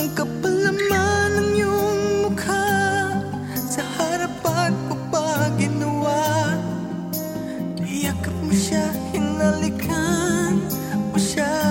Ang ng mukha. Sa harapan ko pa ginawa. Iyakap mo siya, hinalikan mo siya.